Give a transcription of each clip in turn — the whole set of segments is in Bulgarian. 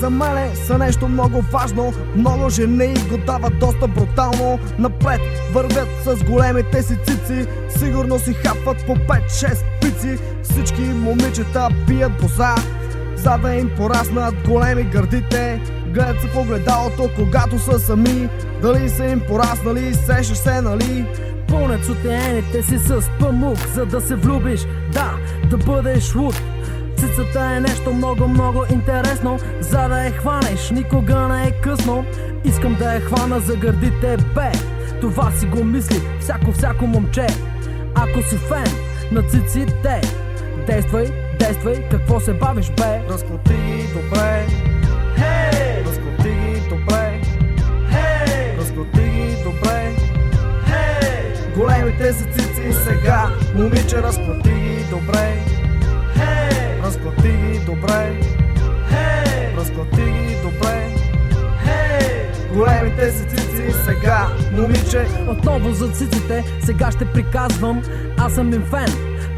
за мене са нещо много важно. Много жени го дават доста брутално. Напред вървят с големите си цици. Сигурно си хапват по 5-6 пици. Всички момичета пият боза За да им пораснат големи гърдите. Гледат се в когато са сами. Дали са им пораснали, сещаш се, нали? Пълнят сутеените си с памук, за да се влюбиш, да, да бъдеш луд. Цицата е нещо много, много интересно. За да я хванеш, никога не е късно. Искам да я хвана за гърдите, бе Това си го мисли всяко, всяко момче. Ако си фен на циците Действай, действай, какво се бавиш, бе? Разклати ги добре. Хей! Разклати ги добре. Хей! Разклати ги добре. Хей! Големите си цици сега. Момиче разклати ги добре Хей! Разклати ги добре. Хей! Разклати ги добре! Големите си цици сега Момиче. Отново за циците, сега ще приказвам. Аз съм им фен,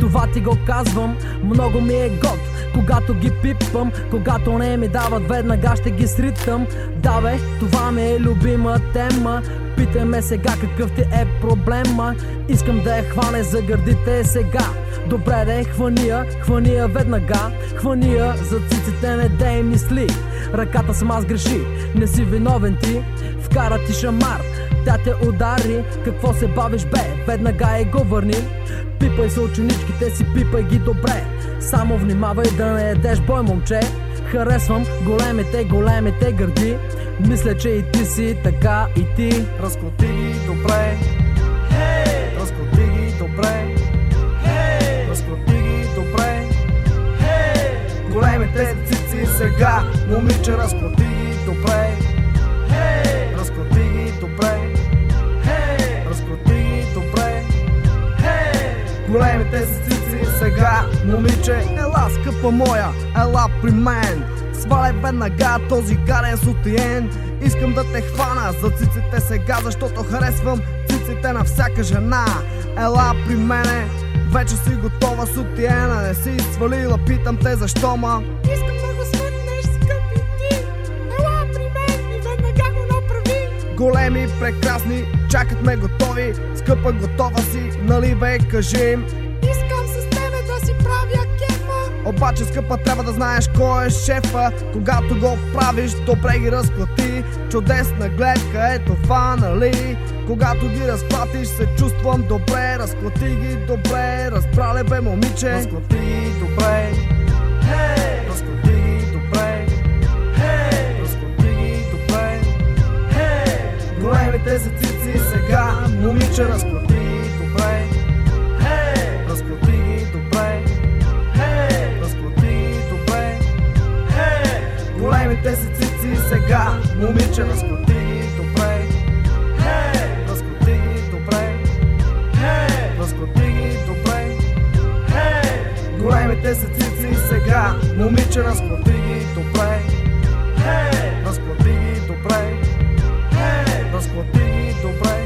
това ти го казвам. Много ми е год, когато ги пипам. Когато не ми дават, веднага ще ги сритам Да бе, това ми е любима тема. Питай ме сега какъв ти е проблема. Искам да я хване за гърдите сега Добре де, хвания, хвания веднага Хвания за циците не дей мисли. Ръката съм аз греши, не си виновен ти. Вкара ти шамар, тя те удари. Какво се бавиш бе, веднага и го върни. Пипай се ученичките си, пипай ги добре. Само внимавай да не едеш бой момче. Харесвам големите, големите гърди. Мисля, че и ти си така и ти. Разклати ги добре. Хей! Разклати ги добре добре Хей! Големите цици сега Момиче разклати ги добре Хей! Разклати ги добре Хей! Разклати ги добре! Големите цици сега Момиче, ела скъпа моя, ела при мен Сваляй веднага този гарен сутиен Искам да те хвана за циците сега Защото харесвам циците на всяка жена Ела при мене, вече си готова сутиена Не си свалила, питам те защо ма? Искам да го смъкнеш, скъпи ти. Ела при мен и веднага го направи. Големи, прекрасни, чакат ме готови. Скъпа, готова си, нали бе, кажи им. Искам с тебе да си правя кефа. Обаче, скъпа, трябва да знаеш кой е шефа. Когато го правиш, добре ги разплати. Чудесна гледка е това, нали? Когато ги разплатиш, се чувствам добре. Разплати ги добре, разбрале бе, момиче. Разплати ги добре, разплати ги добре! Разплати ги добре! Големите цици сега, момиче, разплати ги добре. Хей! Разплати ги добре, Хей! разплати ги добре. Хей! Големите си цици сега, момиче, разплати ги сега Момиче, разплати ги добре hey! Разплати ги добре hey! Разплати ги добре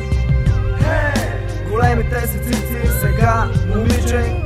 hey! Големите си цици сега Момиче,